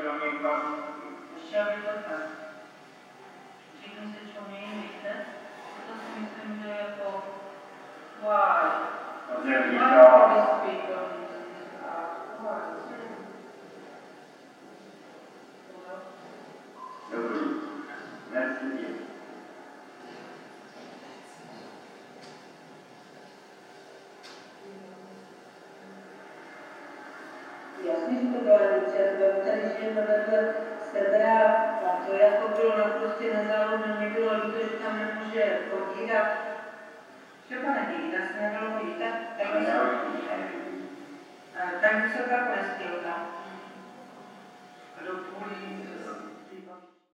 kierownika. Chciała być taka. Czyli ten ciągnie miejsce, to si myslím, že jako why? There you Why go. do we speak on this? Uh, why? Dobrý. Merci bien. Jasně, že to tam nemůže chodit a třeba nedělí, tak se nedalo chodit, tak, tak,